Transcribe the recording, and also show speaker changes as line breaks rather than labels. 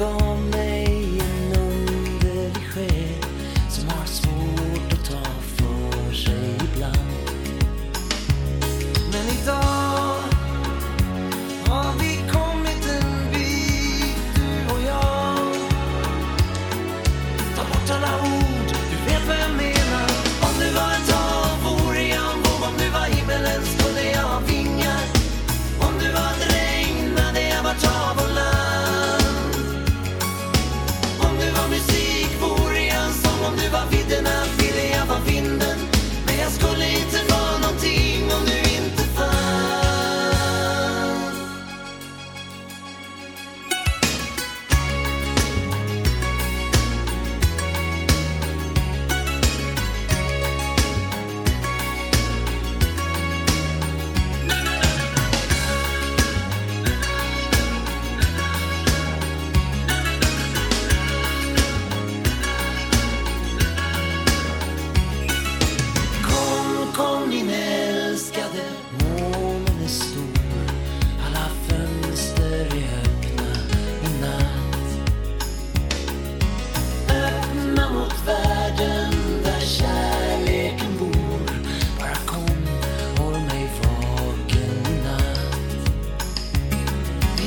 gone.